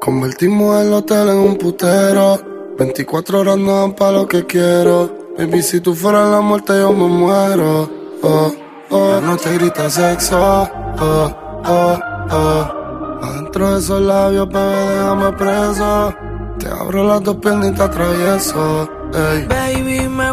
Convertimos el hotel en un putero. 24 horas no dan pa' lo que quiero. Baby, si tú fueras la muerte, yo me muero. Oh, oh. La noche grita sexo. Oh, oh, oh. Adentro de esos labios, bebé, déjame preso. Te abro las dos piernas y te atravieso. Baby, me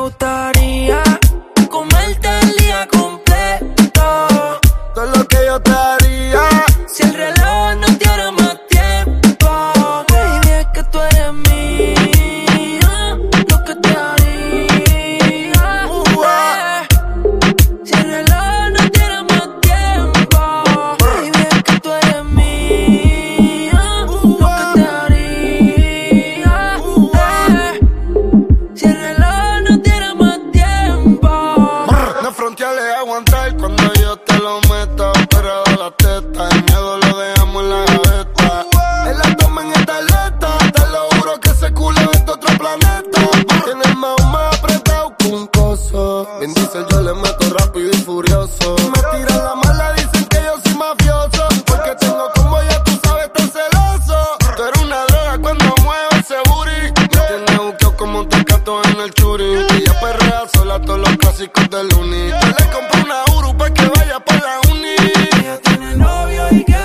y furioso. Me tiran la mala, dicen que yo soy mafioso. Porque tengo como ya tú sabes tan celoso. Tú eres una droga cuando mueves ese booty. Tienes buqueo como un tecato en el churi. Ella perrea sola todos los clásicos del uni. Yo le compré una Uru pa' que vaya pa' la uni. Ella tiene novio y qué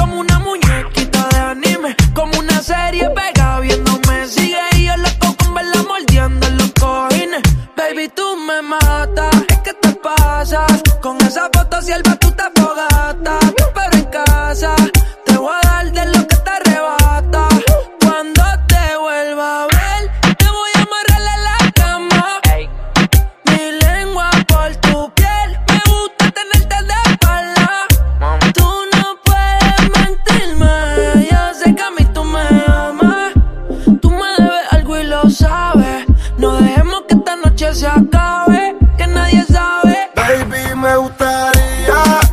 como una muñequita de anime. Como una serie pega viéndome. Sigue y yo loco con verla mordiendo en los cojines. Baby, tú me matas. Que te pasas. Con esa foto sierva tú te fogatas. No dejemos que esta noche se acabe, que nadie sabe. Baby, me gustaría.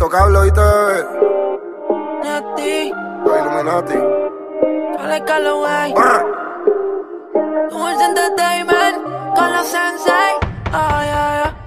Los intocables, ¿oíste, bebé? Nati, Los Illuminati. Kale Calloway, Brr. Dulce Entertainment, con los Sensei, ay, ay, ay.